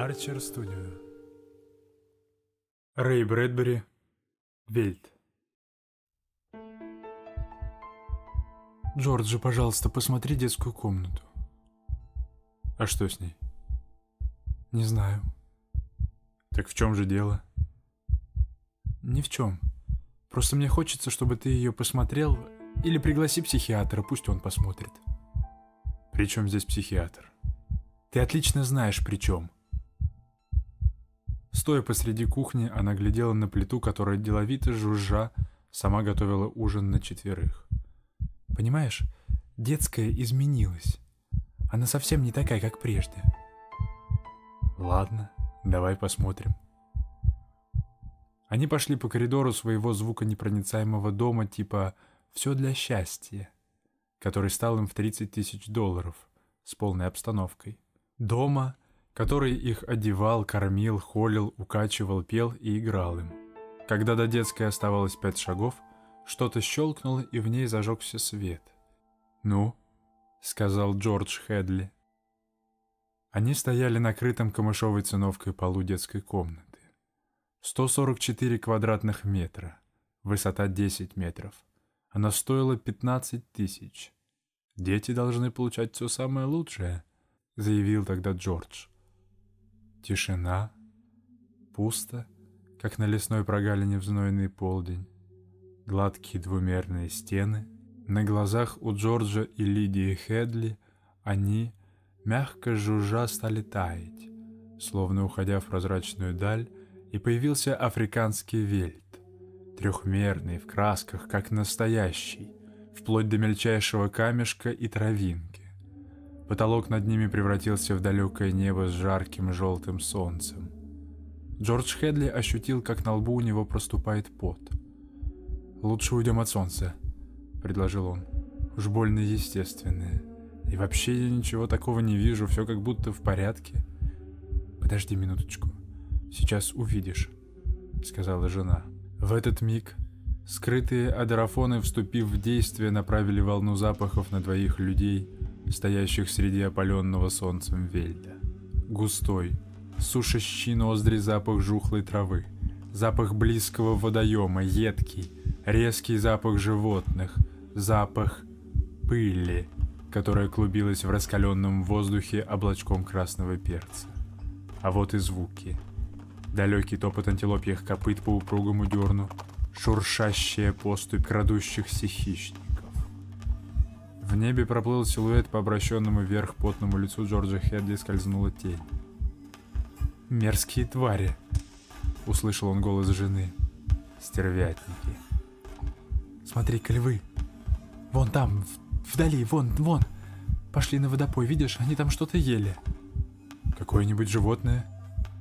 Арчер Студио. Рэй Брэдбери. Вельт. Джорджи, пожалуйста, посмотри детскую комнату. А что с ней? Не знаю. Так в чем же дело? Ни в чем. Просто мне хочется, чтобы ты ее посмотрел, или пригласи психиатра, пусть он посмотрит. При чем здесь психиатр? Ты отлично знаешь, при чем. Стоя посреди кухни, она глядела на плиту, которая деловито жужжа сама готовила ужин на четверых. Понимаешь, детская изменилась. Она совсем не такая, как прежде. Ладно, давай посмотрим. Они пошли по коридору своего звуконепроницаемого дома типа «все для счастья», который стал им в 30 тысяч долларов с полной обстановкой. Дома, который их одевал, кормил, холил, укачивал, пел и играл им. Когда до детской оставалось пять шагов, что-то щелкнуло, и в ней зажегся свет. «Ну?» — сказал Джордж Хедли. Они стояли на крытом камышовой циновкой полу детской комнаты. 144 квадратных метра, высота 10 метров. Она стоила 15 тысяч. Дети должны получать все самое лучшее, заявил тогда Джордж. Тишина, пусто, как на лесной прогалине в знойный полдень. Гладкие двумерные стены. На глазах у Джорджа и Лидии Хедли они, мягко жужжа, стали таять, словно уходя в прозрачную даль, и появился африканский вельт, трехмерный, в красках, как настоящий, вплоть до мельчайшего камешка и травинки. Потолок над ними превратился в далекое небо с жарким желтым солнцем. Джордж Хедли ощутил, как на лбу у него проступает пот. «Лучше уйдем от солнца», — предложил он. «Уж больно естественное. И вообще я ничего такого не вижу, все как будто в порядке». «Подожди минуточку», Сейчас увидишь», — сказала жена. В этот миг скрытые адерафоны, вступив в действие, направили волну запахов на двоих людей, стоящих среди опаленного солнцем вельда. Густой, сушащий ноздри запах жухлой травы, запах близкого водоема, едкий, резкий запах животных, запах пыли, которая клубилась в раскаленном воздухе облачком красного перца. А вот и звуки — Далекий топот антилопьих копыт по упругому дерну, шуршащая поступь крадущихся хищников. Небе проплыл силуэт по обращенному вверх потному лицу Джорджа Хедли скользнула тень. «Мерзкие твари!» — услышал он голос жены. «Стервятники!» «Смотри-ка, львы! Вон там, вдали, вон, вон! Пошли на водопой, видишь, они там что-то ели!» «Какое-нибудь животное?»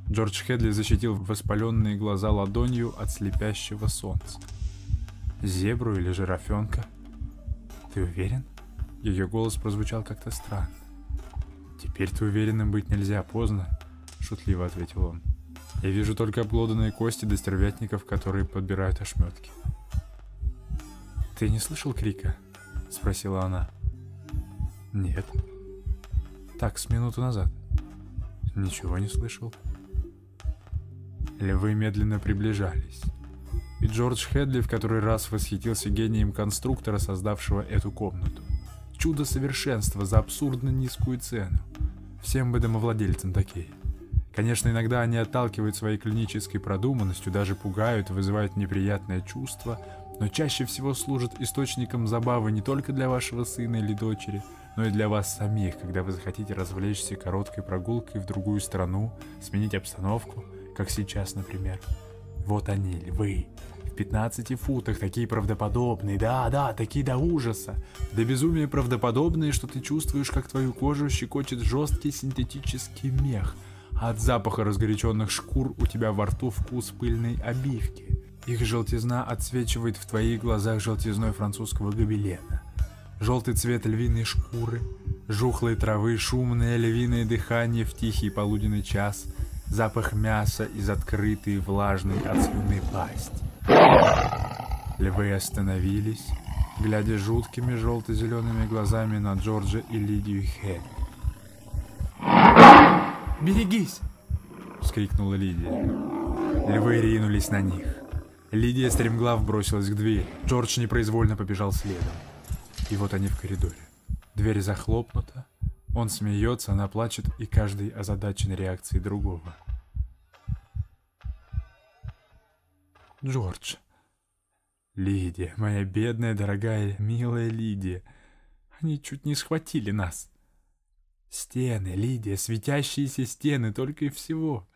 Джордж Хедли защитил воспаленные глаза ладонью от слепящего солнца. «Зебру или жирафенка?» «Ты уверен?» Ее голос прозвучал как-то странно. «Теперь-то уверенным быть нельзя, поздно», — шутливо ответил он. «Я вижу только обглоданные кости до стервятников, которые подбирают ошметки». «Ты не слышал крика?» — спросила она. «Нет». «Так, с минуту назад». «Ничего не слышал». Львы медленно приближались. И Джордж Хедли в который раз восхитился гением конструктора, создавшего эту комнату. Чудо совершенства за абсурдно низкую цену. Всем бы домовладельцам такие. Конечно, иногда они отталкивают своей клинической продуманностью, даже пугают, вызывают неприятное чувство, но чаще всего служат источником забавы не только для вашего сына или дочери, но и для вас самих, когда вы захотите развлечься короткой прогулкой в другую страну, сменить обстановку – как сейчас, например. Вот они, львы, 15 футах, такие правдоподобные, да-да, такие до ужаса, до безумия правдоподобные, что ты чувствуешь, как твою кожу щекочет жесткий синтетический мех, от запаха разгоряченных шкур у тебя во рту вкус пыльной обивки. Их желтизна отсвечивает в твоих глазах желтизной французского гобелена. Желтый цвет львиной шкуры, жухлой травы, шумное львиное дыхание в тихий полуденный час — запах мяса из открытой влажной от слюны пасти. Львы остановились, глядя жуткими желто-зелеными глазами на Джорджа и Лидию Хелли. «Берегись!» вскрикнула Лидия. Львы ринулись на них. Лидия стремглав бросилась к двери. Джордж непроизвольно побежал следом. И вот они в коридоре. Дверь захлопнута. Он смеется, она плачет, и каждый озадачен реакцией другого. Джордж. Лидия, моя бедная, дорогая, милая Лидия. Они чуть не схватили нас. Стены, Лидия, светящиеся стены, только и всего.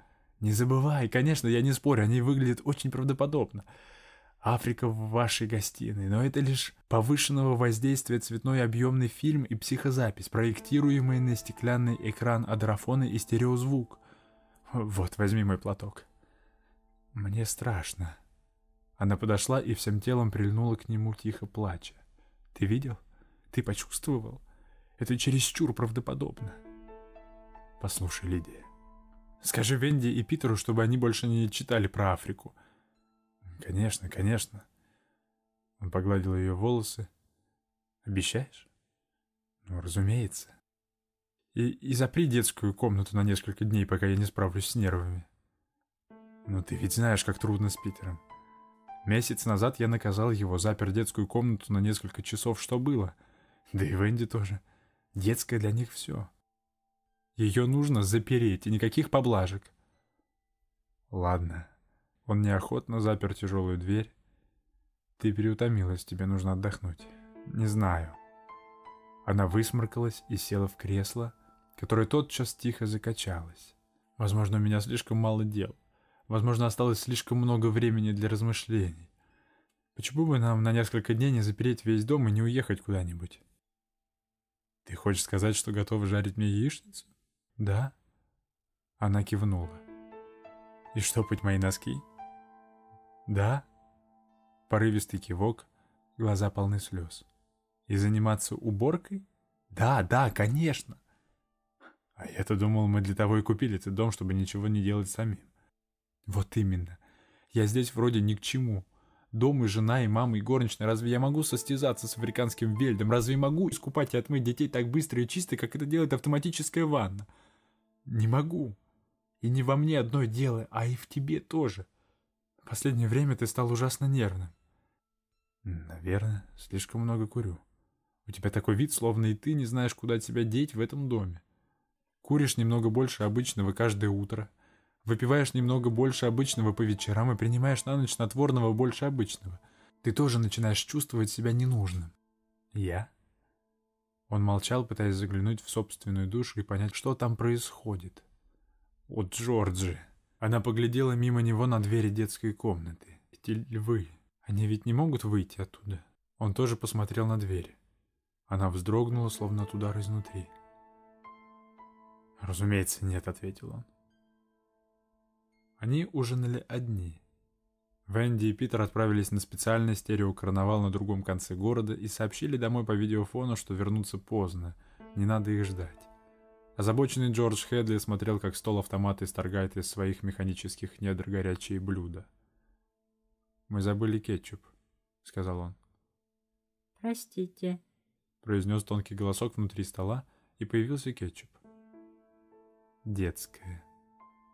Не забывай, конечно, я не спорю, они выглядят очень правдоподобно. Африка в вашей гостиной, но это лишь повышенного воздействия цветной объемный фильм и психозапись, проектируемый на стеклянный экран адрофона и стереозвук. Вот, возьми мой платок. Мне страшно. Она подошла и всем телом прильнула к нему, тихо плача. «Ты видел? Ты почувствовал? Это чересчур правдоподобно». «Послушай, Лидия, скажи Венди и Питеру, чтобы они больше не читали про Африку». «Конечно, конечно». Он погладил ее волосы. «Обещаешь?» «Ну, разумеется. И, и запри детскую комнату на несколько дней, пока я не справлюсь с нервами». «Ну, ты ведь знаешь, как трудно с Питером». Месяц назад я наказал его, запер детскую комнату на несколько часов, что было. Да и Венди тоже. Детская для них все. Ее нужно запереть, и никаких поблажек. Ладно. Он неохотно запер тяжелую дверь. Ты переутомилась, тебе нужно отдохнуть. Не знаю. Она высморкалась и села в кресло, которое тотчас тихо закачалось. Возможно, у меня слишком мало дел. Возможно, осталось слишком много времени для размышлений. Почему бы нам на несколько дней не запереть весь дом и не уехать куда-нибудь? Ты хочешь сказать, что готова жарить мне яичницу? Да. Она кивнула. И штопать мои носки? Да. Порывистый кивок, глаза полны слез. И заниматься уборкой? Да, да, конечно. А я-то думал, мы для того и купили этот дом, чтобы ничего не делать самим. Вот именно. Я здесь вроде ни к чему. Дом и жена, и мама, и горничная. Разве я могу состязаться с африканским вельдом? Разве могу искупать и отмыть детей так быстро и чисто, как это делает автоматическая ванна? Не могу. И не во мне одно дело, а и в тебе тоже. В последнее время ты стал ужасно нервным. Наверное, слишком много курю. У тебя такой вид, словно и ты не знаешь, куда тебя деть в этом доме. Куришь немного больше обычного каждое утро — Выпиваешь немного больше обычного по вечерам и принимаешь на ночь снотворного больше обычного. Ты тоже начинаешь чувствовать себя ненужным. Я? Он молчал, пытаясь заглянуть в собственную душу и понять, что там происходит. О, Джорджи! Она поглядела мимо него на двери детской комнаты. Эти львы, они ведь не могут выйти оттуда. Он тоже посмотрел на дверь. Она вздрогнула, словно от удара изнутри. «Разумеется, нет», — ответил он. Они ужинали одни. Венди и Питер отправились на специальный стереокарнавал на другом конце города и сообщили домой по видеофону, что вернутся поздно, не надо их ждать. Озабоченный Джордж Хедли смотрел, как стол автомата исторгает из своих механических недр горячие блюда. «Мы забыли кетчуп», — сказал он. «Простите», — произнес тонкий голосок внутри стола, и появился кетчуп. «Детская»,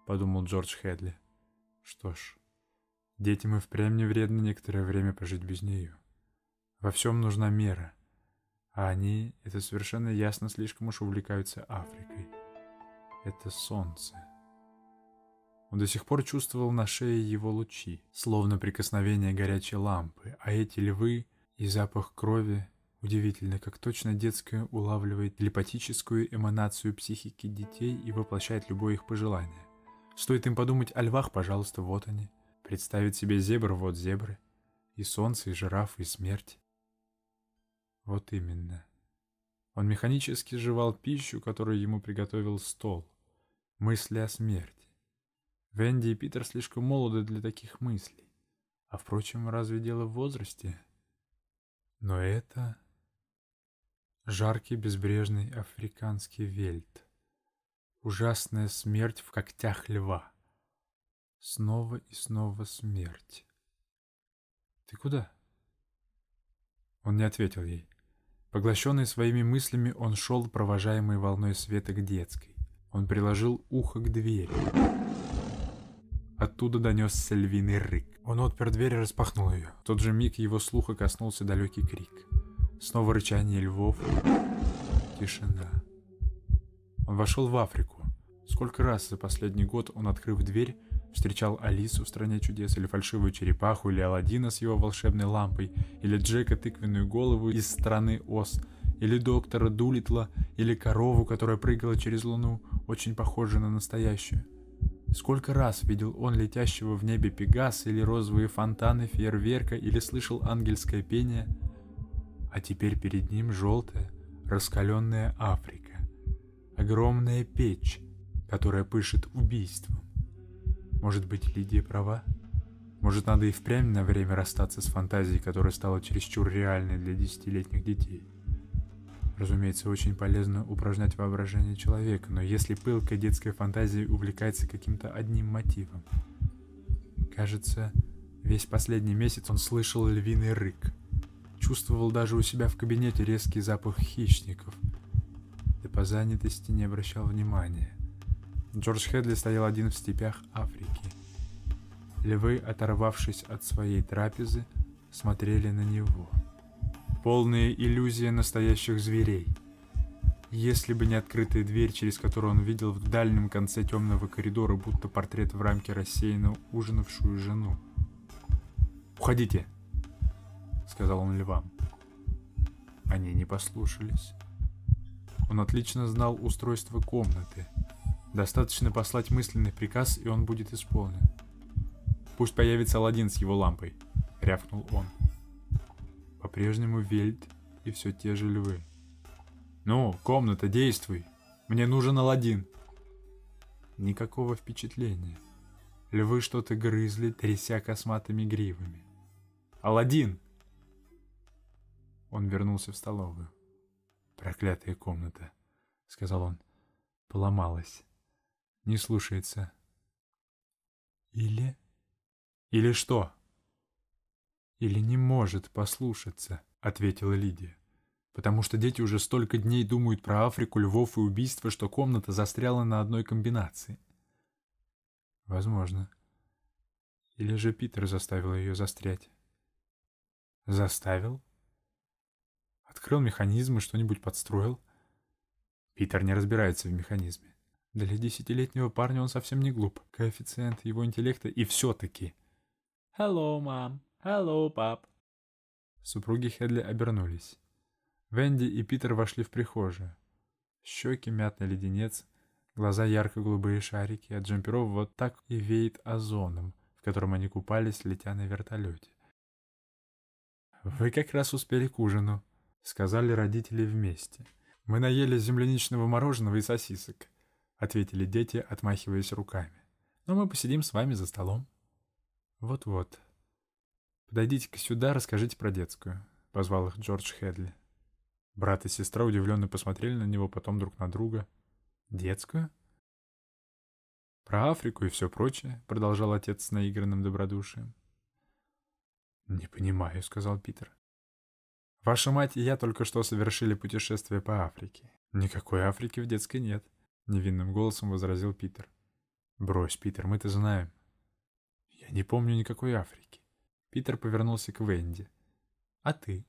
подумал Джордж Хедли. Что ж, детям и впрямь не вредно некоторое время пожить без нее. Во всем нужна мера, а они, это совершенно ясно, слишком уж увлекаются Африкой. Это солнце. Он до сих пор чувствовал на шее его лучи, словно прикосновение горячей лампы, а эти львы и запах крови Удивительно, как точно детское улавливает телепатическую эманацию психики детей и воплощает любое их пожелание. Стоит им подумать о львах, пожалуйста, вот они. Представить себе зебр, вот зебры. И солнце, и жирафы, и смерть. Вот именно. Он механически жевал пищу, которую ему приготовил стол. Мысли о смерти. Венди и Питер слишком молоды для таких мыслей. А впрочем, разве дело в возрасте? Но это... Жаркий безбрежный африканский вельт. Ужасная смерть в когтях льва. Снова и снова смерть. «Ты куда?» Он не ответил ей. Поглощенный своими мыслями, он шел, провожаемый волной света к детской. Он приложил ухо к двери. Оттуда донесся львиный рык. Он отпер дверь и распахнул ее. В тот же миг его слуха коснулся далекий крик. Снова рычание львов. Тишина. Он вошел в Африку. Сколько раз за последний год он, открыв дверь, встречал Алису в «Стране чудес», или фальшивую черепаху, или Аладдина с его волшебной лампой, или Джека тыквенную голову из «Страны Оз», или доктора Дулитла, или корову, которая прыгала через луну, очень похожую на настоящую. Сколько раз видел он летящего в небе Пегаса или розовые фонтаны фейерверка, или слышал ангельское пение, а теперь перед ним желтая, раскаленная Африка, огромная печь, которая пышет убийством. Может быть, Лидия права? Может, надо и впрямь на время расстаться с фантазией, которая стала чересчур реальной для десятилетних детей? Разумеется, очень полезно упражнять воображение человека, но если пылкая детская фантазия увлекается каким-то одним мотивом. Кажется, весь последний месяц он слышал львиный рык. Чувствовал даже у себя в кабинете резкий запах хищников. По занятости не обращал внимания. Джордж Хедли стоял один в степях Африки. Львы, оторвавшись от своей трапезы, смотрели на него — полная иллюзия настоящих зверей. Если бы не открытая дверь, через которую он видел в дальнем конце темного коридора, будто портрет в рамке рассеянно ужинавшую жену. «Уходите!» — сказал он львам. Они не послушались. Он отлично знал устройство комнаты. Достаточно послать мысленный приказ, и он будет исполнен. «Пусть появится Аладдин с его лампой», — рявкнул он. По-прежнему Вельт и все те же львы. «Ну, комната, действуй! Мне нужен Аладдин!» Никакого впечатления. Львы что-то грызли, тряся косматыми гривами. «Аладдин!» Он вернулся в столовую. «Проклятая комната», — сказал он. «Поломалась. Не слушается». «Или...» «Или что?» «Или не может послушаться», — ответила Лидия. «Потому что дети уже столько дней думают про Африку, львов и убийства, что комната застряла на одной комбинации». «Возможно. Или же Питер заставил ее застрять?» «Заставил?» Открыл механизм и что-нибудь подстроил?» Питер не разбирается в механизме. Для десятилетнего парня он совсем не глуп. Коэффициент его интеллекта и все-таки. «Hello, мам», «Hello, пап!» Супруги Хедли обернулись. Венди и Питер вошли в прихожую. Щеки, мятный леденец, глаза ярко-голубые шарики, от джемперов вот так и веет озоном, в котором они купались, летя на вертолете. «Вы как раз успели к ужину», — сказали родители вместе. «Мы наели земляничного мороженого и сосисок», — ответили дети, отмахиваясь руками. «Но мы посидим с вами за столом». «Вот-вот», «Подойдите-ка сюда, расскажите про детскую», — позвал их Джордж Хедли. Брат и сестра удивленно посмотрели на него, потом друг на друга. «Детскую?» «Про Африку и все прочее», — продолжал отец с наигранным добродушием. «Не понимаю», — сказал Питер. «Ваша мать и я только что совершили путешествие по Африке. Никакой Африки в детской нет», — невинным голосом возразил Питер. «Брось, Питер, мы-то знаем». «Я не помню никакой Африки». Питер повернулся к Венди. «А ты?»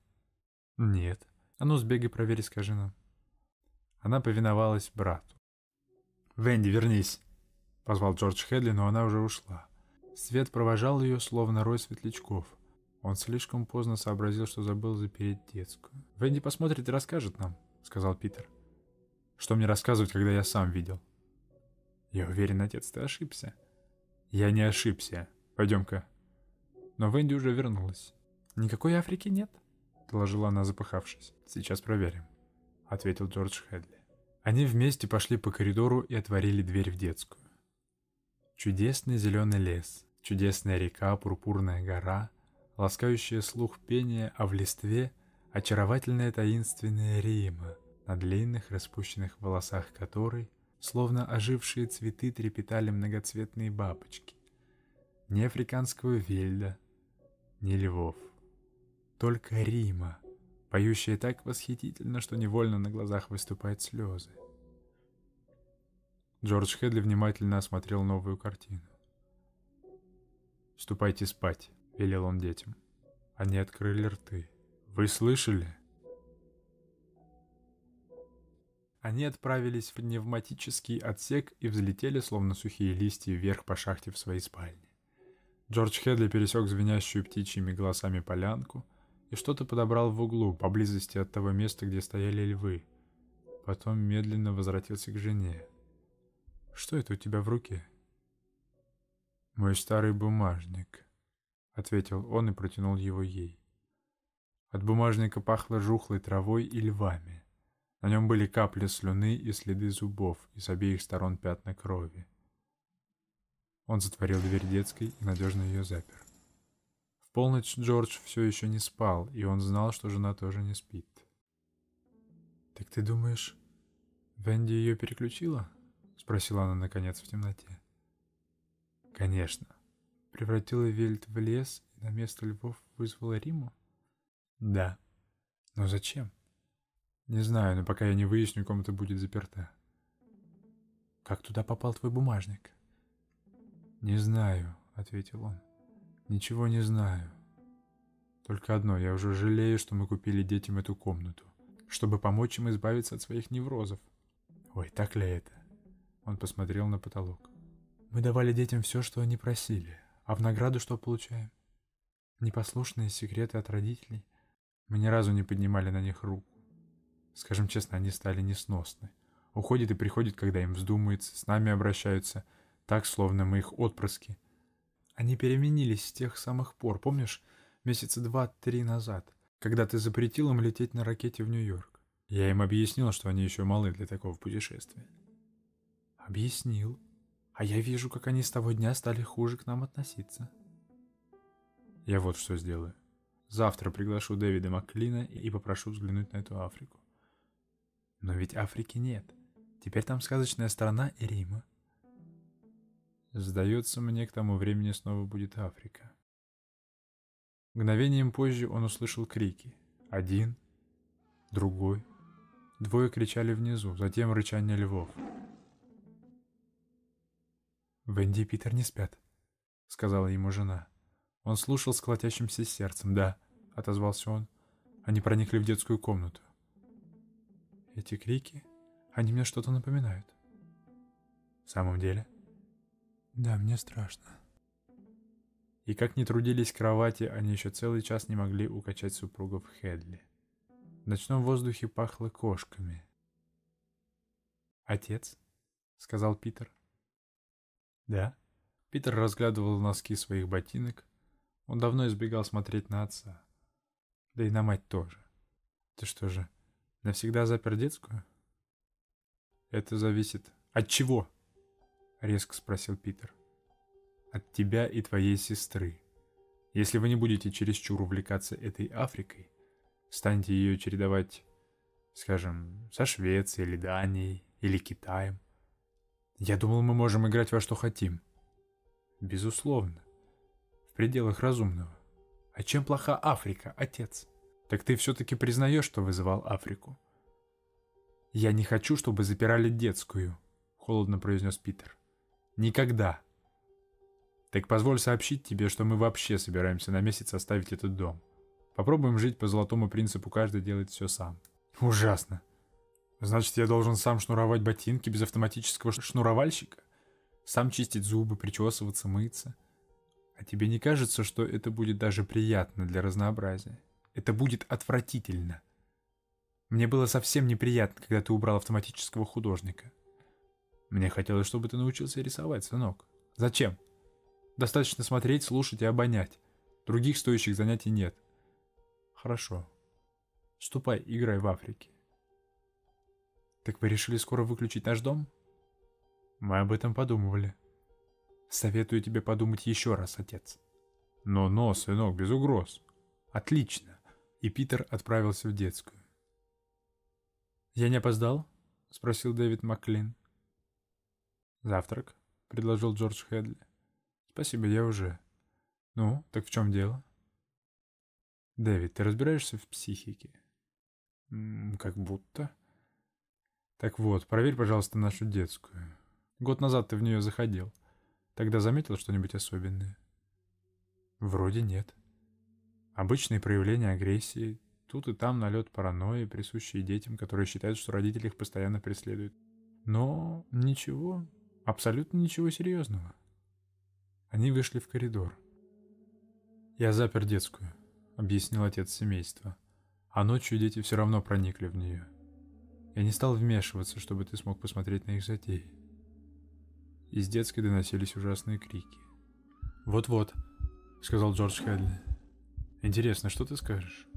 «Нет. А ну сбегай, проверь, скажи нам». Она повиновалась брату. «Венди, вернись!» — позвал Джордж Хедли, но она уже ушла. Свет провожал ее, словно рой светлячков. Он слишком поздно сообразил, что забыл запереть детскую. «Венди посмотрит и расскажет нам», — сказал Питер. «Что мне рассказывать, когда я сам видел?» «Я уверен, отец, ты ошибся». «Я не ошибся. Пойдем-ка, но Венди уже вернулась. «Никакой Африки нет», — доложила она, запыхавшись. «Сейчас проверим», — ответил Джордж Хедли. Они вместе пошли по коридору и отворили дверь в детскую. Чудесный зеленый лес, чудесная река, пурпурная гора, ласкающая слух пение, а в листве очаровательная таинственная Рима, на длинных распущенных волосах которой, словно ожившие цветы, трепетали многоцветные бабочки. Ни африканского вельда, ни львов. Только Рима, поющая так восхитительно, что невольно на глазах выступают слезы. Джордж Хедли внимательно осмотрел новую картину. «Ступайте спать», — велел он детям. Они открыли рты. «Вы слышали?» Они отправились в пневматический отсек и взлетели, словно сухие листья, вверх по шахте в своей спальне. Джордж Хедли пересек звенящую птичьими голосами полянку и что-то подобрал в углу, поблизости от того места, где стояли львы. Потом медленно возвратился к жене. «Что это у тебя в руке?» «Мой старый бумажник», — ответил он и протянул его ей. От бумажника пахло жухлой травой и львами. На нем были капли слюны и следы зубов, и с обеих сторон пятна крови. Он затворил дверь детской и надежно ее запер. В полночь Джордж все еще не спал, и он знал, что жена тоже не спит. «Так ты думаешь, Венди ее переключила?» — спросила она наконец в темноте. «Конечно. Превратила Вельт в лес и на место львов вызвала Риму?» «Да. Но зачем?» «Не знаю, но пока я не выясню, комната будет заперта». «Как туда попал твой бумажник?» «Не знаю», — ответил он. «Ничего не знаю. Только одно, я уже жалею, что мы купили детям эту комнату, чтобы помочь им избавиться от своих неврозов». «Ой, так ли это?» Он посмотрел на потолок. «Мы давали детям все, что они просили. А в награду что получаем? Непослушные секреты от родителей. Мы ни разу не поднимали на них руку. Скажем честно, они стали несносны. Уходят и приходят, когда им вздумается, с нами обращаются — так, словно мы их отпрыски. Они переменились с тех самых пор, помнишь, месяца два-три назад, когда ты запретил им лететь на ракете в Нью-Йорк. Я им объяснил, что они еще малы для такого путешествия. Объяснил. А я вижу, как они с того дня стали хуже к нам относиться. Я вот что сделаю. Завтра приглашу Дэвида Маклина и попрошу взглянуть на эту Африку. Но ведь Африки нет. Теперь там сказочная страна и Рима. Сдается мне, к тому времени снова будет Африка. Мгновением позже он услышал крики. Один, другой. Двое кричали внизу, затем рычание львов. «Венди и Питер не спят», — сказала ему жена. Он слушал с колотящимся сердцем. «Да», — отозвался он. Они проникли в детскую комнату. «Эти крики, они мне что-то напоминают». «В самом деле?» Да, мне страшно. И как ни трудились кровати, они еще целый час не могли укачать супругов Хедли. В ночном воздухе пахло кошками. «Отец?» — сказал Питер. «Да?» Питер разглядывал носки своих ботинок. Он давно избегал смотреть на отца. Да и на мать тоже. Ты что же, навсегда запер детскую? Это зависит... От чего? — резко спросил Питер. «От тебя и твоей сестры. Если вы не будете чересчур увлекаться этой Африкой, станете ее чередовать, скажем, со Швецией или Данией или Китаем. Я думал, мы можем играть во что хотим. Безусловно. В пределах разумного. А чем плоха Африка, отец? Так ты все-таки признаешь, что вызывал Африку? Я не хочу, чтобы запирали детскую, холодно произнес Питер. Никогда. Так позволь сообщить тебе, что мы вообще собираемся на месяц оставить этот дом. Попробуем жить по золотому принципу, каждый делает все сам. Ужасно. Значит, я должен сам шнуровать ботинки без автоматического шнуровальщика? Сам чистить зубы, причесываться, мыться? А тебе не кажется, что это будет даже приятно для разнообразия? Это будет отвратительно. Мне было совсем неприятно, когда ты убрал автоматического художника. Мне хотелось, чтобы ты научился рисовать, сынок. Зачем? Достаточно смотреть, слушать и обонять. Других стоящих занятий нет. Хорошо. Ступай, играй в Африке. Так вы решили скоро выключить наш дом? Мы об этом подумывали. Советую тебе подумать еще раз, отец. Но-но, сынок, без угроз. Отлично. И Питер отправился в детскую. «Я не опоздал?» — спросил Дэвид Маклин. «Завтрак», — предложил Джордж Хедли. «Спасибо, я уже». «Ну, так в чем дело?» «Дэвид, ты разбираешься в психике?» М «Как будто». «Так вот, проверь, пожалуйста, нашу детскую. Год назад ты в нее заходил. Тогда заметил что-нибудь особенное?» Вроде нет. Обычные проявления агрессии, тут и там налет паранойи, присущие детям, которые считают, что родители их постоянно преследуют. Но ничего, абсолютно ничего серьезного. Они вышли в коридор. «Я запер детскую», — объяснил отец семейства. «А ночью дети все равно проникли в нее. Я не стал вмешиваться, чтобы ты смог посмотреть на их затеи». Из детской доносились ужасные крики. «Вот-вот», — сказал Джордж Хедли. «Интересно, что ты скажешь?»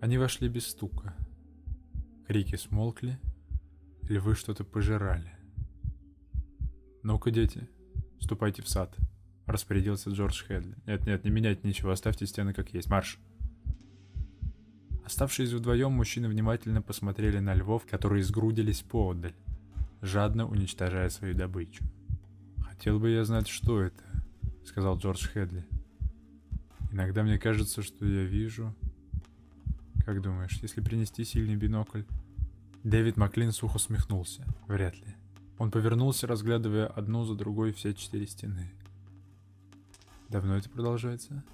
Они вошли без стука. Крики смолкли, львы что-то пожирали. «Ну-ка, дети, ступайте в сад», — распорядился Джордж Хедли. «Нет-нет, не меняйте ничего, оставьте стены как есть. Марш!» Оставшись вдвоем, мужчины внимательно посмотрели на львов, которые сгрудились поодаль, жадно уничтожая свою добычу. «Хотел бы я знать, что это», — сказал Джордж Хедли. «Иногда мне кажется, что я вижу...» «Как думаешь, если принести сильный бинокль?» Дэвид Маклин сухо смехнулся. «Вряд ли». Он повернулся, разглядывая одну за другой все четыре стены. «Давно это продолжается?»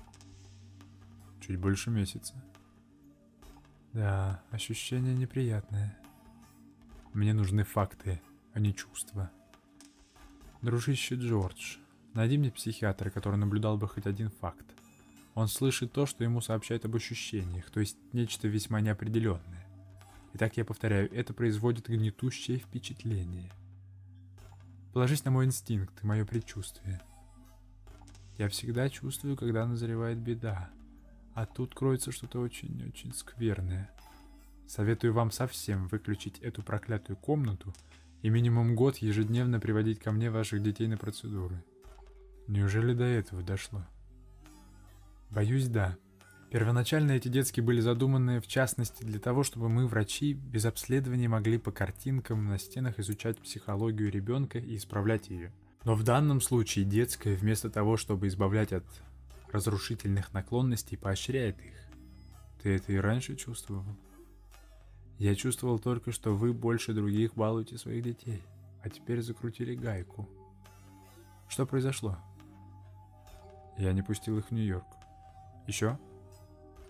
«Чуть больше месяца». «Да, ощущение неприятное. Мне нужны факты, а не чувства». «Дружище Джордж, найди мне психиатра, который наблюдал бы хоть один факт. Он слышит то, что ему сообщают об ощущениях, то есть нечто весьма неопределенное. Итак, я повторяю, это производит гнетущее впечатление. Положись на мой инстинкт и мое предчувствие. Я всегда чувствую, когда назревает беда, а тут кроется что-то очень-очень скверное. Советую вам совсем выключить эту проклятую комнату и минимум год ежедневно приводить ко мне ваших детей на процедуры. Неужели до этого дошло? Боюсь, да. Первоначально эти детские были задуманы в частности для того, чтобы мы, врачи, без обследования могли по картинкам на стенах изучать психологию ребенка и исправлять ее. Но в данном случае детская, вместо того, чтобы избавлять от разрушительных наклонностей, поощряет их. Ты это и раньше чувствовал? Я чувствовал только, что вы больше других балуете своих детей, а теперь закрутили гайку. Что произошло? Я не пустил их в Нью-Йорк. Еще?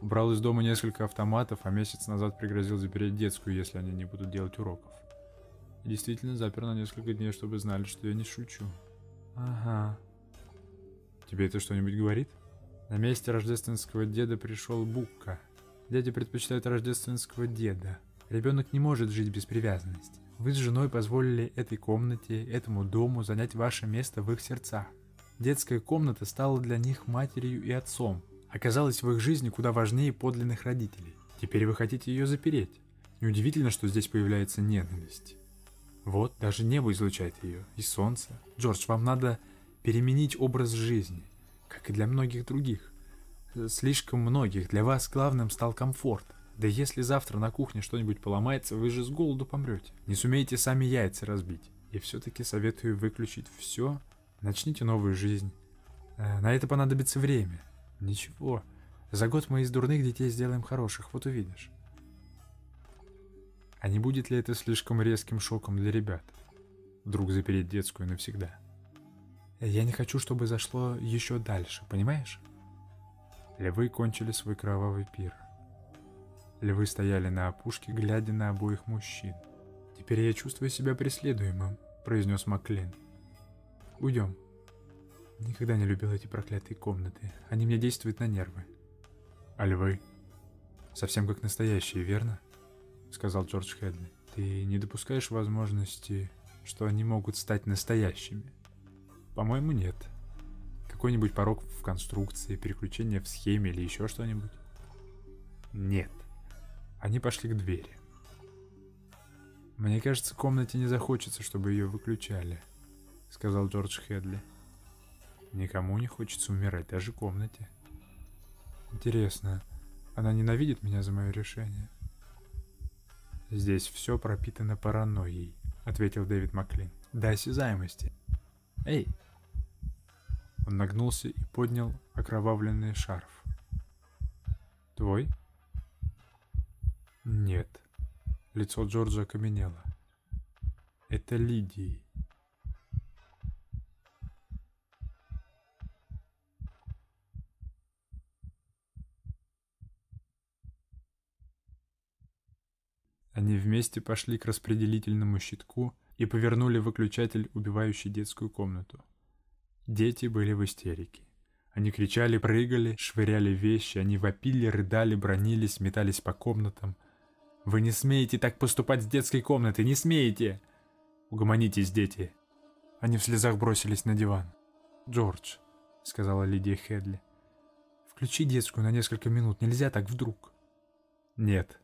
Убрал из дома несколько автоматов, а месяц назад пригрозил запереть детскую, если они не будут делать уроков. И действительно запер на несколько дней, чтобы знали, что я не шучу. Ага. Тебе это что-нибудь говорит? На месте рождественского деда пришел Букка. Дядя предпочитает рождественского деда. Ребенок не может жить без привязанности. Вы с женой позволили этой комнате, этому дому занять ваше место в их сердцах. Детская комната стала для них матерью и отцом, оказалась в их жизни куда важнее подлинных родителей. Теперь вы хотите ее запереть. Неудивительно, что здесь появляется ненависть. Вот, даже небо излучает ее, и солнце. Джордж, вам надо переменить образ жизни, как и для многих других. Слишком многих. Для вас главным стал комфорт. Да если завтра на кухне что-нибудь поломается, вы же с голоду помрете. Не сумеете сами яйца разбить. И все-таки советую выключить все. Начните новую жизнь. Э, на это понадобится время. Ничего. За год мы из дурных детей сделаем хороших, вот увидишь. А не будет ли это слишком резким шоком для ребят? Вдруг запереть детскую навсегда? Я не хочу, чтобы зашло еще дальше, понимаешь? Львы кончили свой кровавый пир. Львы стояли на опушке, глядя на обоих мужчин. «Теперь я чувствую себя преследуемым», — произнес Маклин. «Уйдем». Никогда не любил эти проклятые комнаты. Они мне действуют на нервы. А львы? Совсем как настоящие, верно? Сказал Джордж Хедли. Ты не допускаешь возможности, что они могут стать настоящими? По-моему, нет. Какой-нибудь порог в конструкции, переключение в схеме или еще что-нибудь? Нет. Они пошли к двери. Мне кажется, комнате не захочется, чтобы ее выключали, сказал Джордж Хедли. Никому не хочется умирать, даже комнате. Интересно, она ненавидит меня за мое решение? Здесь все пропитано паранойей, ответил Дэвид Маклин. До осязаемости. Эй! Он нагнулся и поднял окровавленный шарф. «Твой?» «Нет». Лицо Джорджа окаменело. «Это Лидии». Они вместе пошли к распределительному щитку и повернули выключатель, убивающий детскую комнату. Дети были в истерике. Они кричали, прыгали, швыряли вещи, они вопили, рыдали, бронились, метались по комнатам. «Вы не смеете так поступать с детской комнатой, не смеете!» «Угомонитесь, дети!» Они в слезах бросились на диван. «Джордж», — сказала Лидия Хедли, — «включи детскую на несколько минут, нельзя так вдруг». «Нет».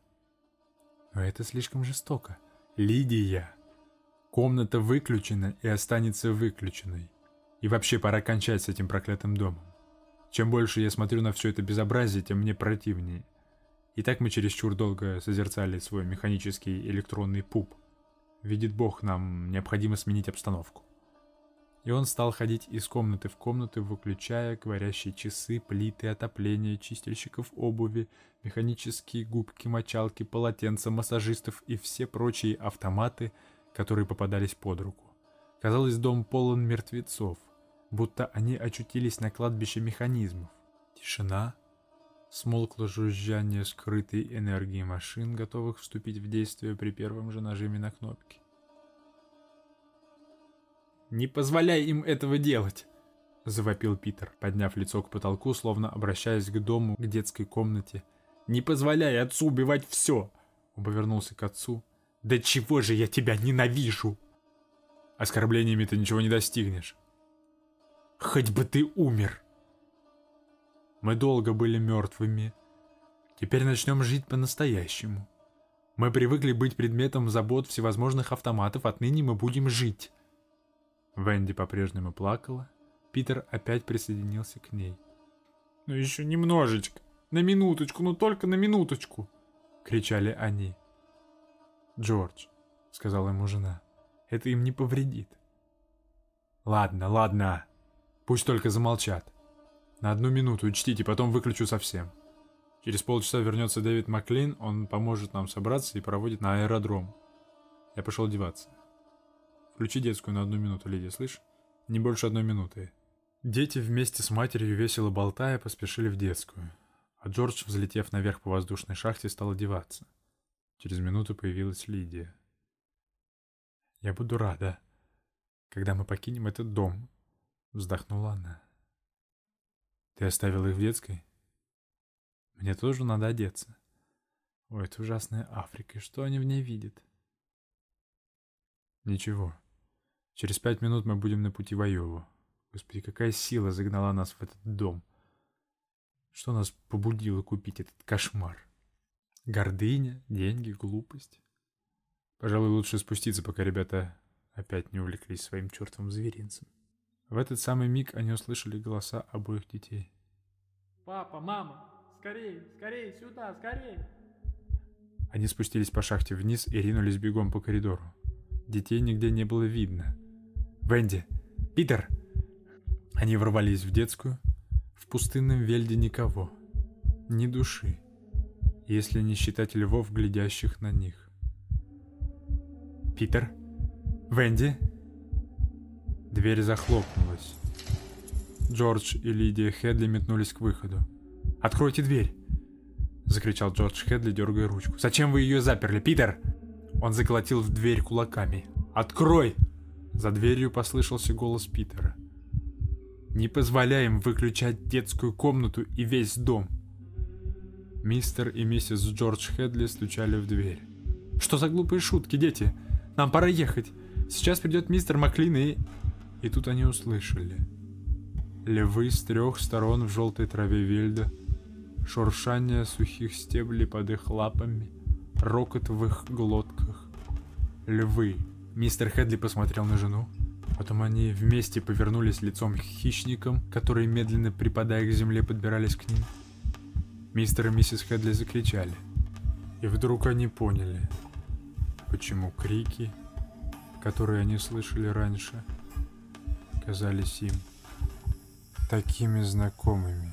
«Но это слишком жестоко». «Лидия!» Комната выключена и останется выключенной. И вообще пора кончать с этим проклятым домом. Чем больше я смотрю на все это безобразие, тем мне противнее. И так мы чересчур долго созерцали свой механический электронный пуп. Видит Бог, нам необходимо сменить обстановку. И он стал ходить из комнаты в комнату, выключая говорящие часы, плиты отопления, чистильщиков обуви, механические губки, мочалки, полотенца, массажистов и все прочие автоматы, которые попадались под руку. Казалось, дом полон мертвецов, будто они очутились на кладбище механизмов. Тишина, смолкло жужжание скрытой энергии машин, готовых вступить в действие при первом же нажиме на кнопки. «Не позволяй им этого делать!» — завопил Питер, подняв лицо к потолку, словно обращаясь к дому, к детской комнате. «Не позволяй отцу убивать все!» Он повернулся к отцу. «Да чего же я тебя ненавижу!» «Оскорблениями ты ничего не достигнешь!» Хоть бы ты умер. Мы долго были мертвыми. Теперь начнем жить по-настоящему. Мы привыкли быть предметом забот всевозможных автоматов, отныне мы будем жить. Венди по-прежнему плакала. Питер опять присоединился к ней. «Ну еще немножечко, на минуточку, ну только на минуточку!» — кричали они. «Джордж», — сказала ему жена, — «это им не повредит». «Ладно, ладно», Пусть только замолчат. На одну минуту учтите, потом выключу совсем. Через полчаса вернется Дэвид Маклин, он поможет нам собраться и проводит на аэродром. Я пошел одеваться. Включи детскую на одну минуту, Лидия, слышь? Не больше одной минуты. Дети вместе с матерью, весело болтая, поспешили в детскую. А Джордж, взлетев наверх по воздушной шахте, стал одеваться. Через минуту появилась Лидия. «Я буду рада, когда мы покинем этот дом», Вздохнула она. Ты оставил их в детской? Мне тоже надо одеться. Ой, это ужасная Африка, что они в ней видят? Ничего. Через пять минут мы будем на пути в Айову. Господи, какая сила загнала нас в этот дом. Что нас побудило купить этот кошмар? Гордыня, деньги, глупость. Пожалуй, лучше спуститься, пока ребята опять не увлеклись своим чертовым зверинцем. В этот самый миг они услышали голоса обоих детей. «Папа, мама, скорее, скорее, сюда, скорее!» Они спустились по шахте вниз и ринулись бегом по коридору. Детей нигде не было видно. «Венди! Питер!» Они ворвались в детскую. В пустынном вельде никого. Ни души. Если не считать львов, глядящих на них. «Питер? Венди?» Дверь захлопнулась. Джордж и Лидия Хедли метнулись к выходу. «Откройте дверь!» Закричал Джордж Хедли, дергая ручку. «Зачем вы ее заперли, Питер?» Он заколотил в дверь кулаками. «Открой!» За дверью послышался голос Питера. «Не позволяем выключать детскую комнату и весь дом!» Мистер и миссис Джордж Хедли стучали в дверь. «Что за глупые шутки, дети? Нам пора ехать. Сейчас придет мистер Маклин и...» И тут они услышали. Львы с трех сторон в желтой траве вельда, шуршание сухих стеблей под их лапами, рокот в их глотках. Львы. Мистер Хедли посмотрел на жену. Потом они вместе повернулись лицом к хищникам, которые, медленно припадая к земле, подбирались к ним. Мистер и миссис Хедли закричали. И вдруг они поняли, почему крики, которые они слышали раньше, — казались им такими знакомыми.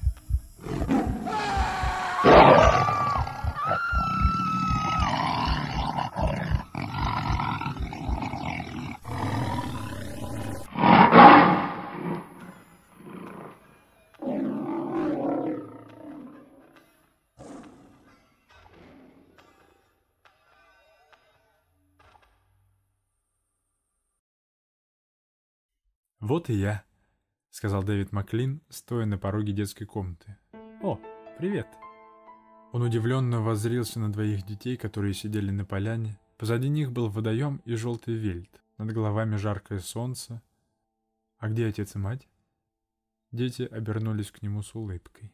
«Вот и я», — сказал Дэвид Маклин, стоя на пороге детской комнаты. «О, привет». Он удивленно воззрился на двоих детей, которые сидели на поляне. Позади них был водоем и желтый вельт. Над головами жаркое солнце. «А где отец и мать?» Дети обернулись к нему с улыбкой.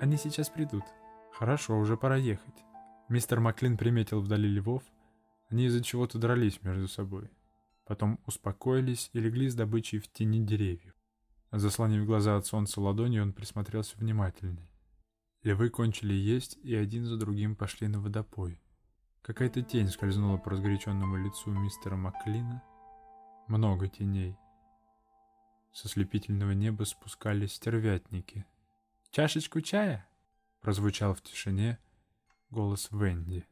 «Они сейчас придут. Хорошо, уже пора ехать». Мистер Маклин приметил вдали львов. Они из-за чего-то дрались между собой. Потом успокоились и легли с добычей в тени деревьев. Заслонив глаза от солнца ладонью, он присмотрелся внимательней. Львы кончили есть и один за другим пошли на водопой. Какая-то тень скользнула по разгоряченному лицу мистера Маклина. Много теней. Со слепительного неба спускались стервятники. «Чашечку чая?» — прозвучал в тишине голос Венди.